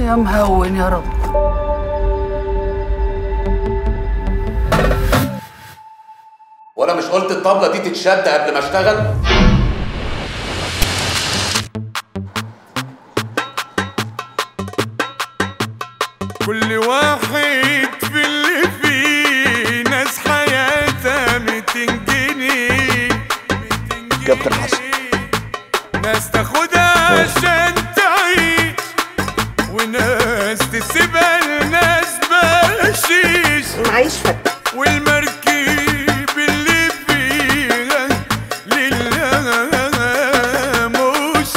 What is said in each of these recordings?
يا مهون يا رب. وأنا مش قلت الطبلة دي تتشد قبل ما اشتغل؟ كل واحد في اللي فيه ناس حياتها 200 جنيه. كابتن حسن. وناس تسيبها لناس بشيش. معيش فتح والمركب اللي فيها لله مش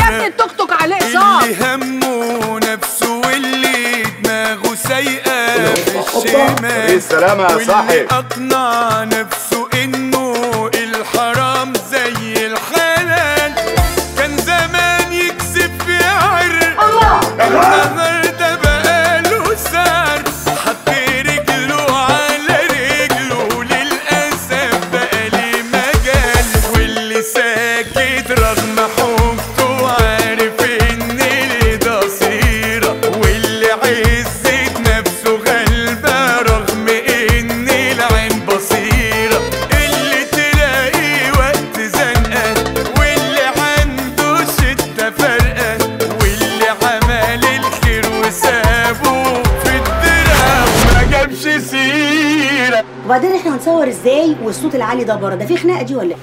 يا ابني التوك توك عليه اقساط اللي همه نفسه واللي دماغه سايقه في الشمال. إيه السلامة يا واللي صاحب؟ أقنع نفسه واللي عمل الخير وسابه في ما جابش سيرة. وبعدين إحنا هنصور إزاي والصوت العالي ده بره؟ ده في خناقة دي ولا إيه؟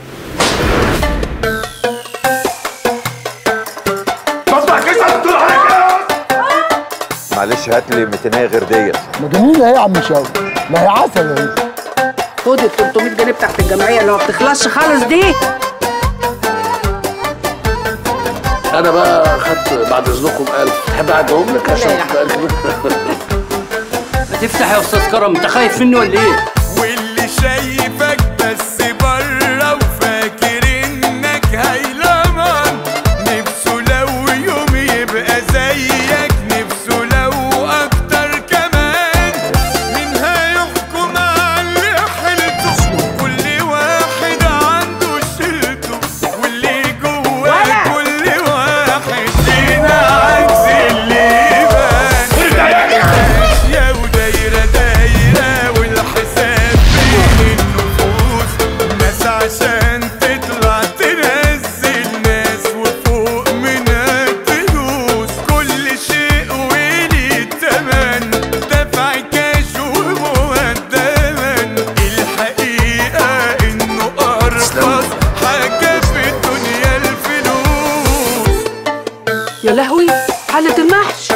معلش هات لي 200 غير ديت. ما جميلة اهي يا عم شاوي ما هي عسل اهي خد ال 300 جنيه بتاعت الجمعية اللي ما بتخلصش خالص دي. أنا بقى خدت بعد أذنكم 1000 تحب اعدهم لك عشان ما تفتح يا أستاذ كرم؟ أنت خايف مني ولا إيه؟ واللي شايفك يا لهوي حلة المحشي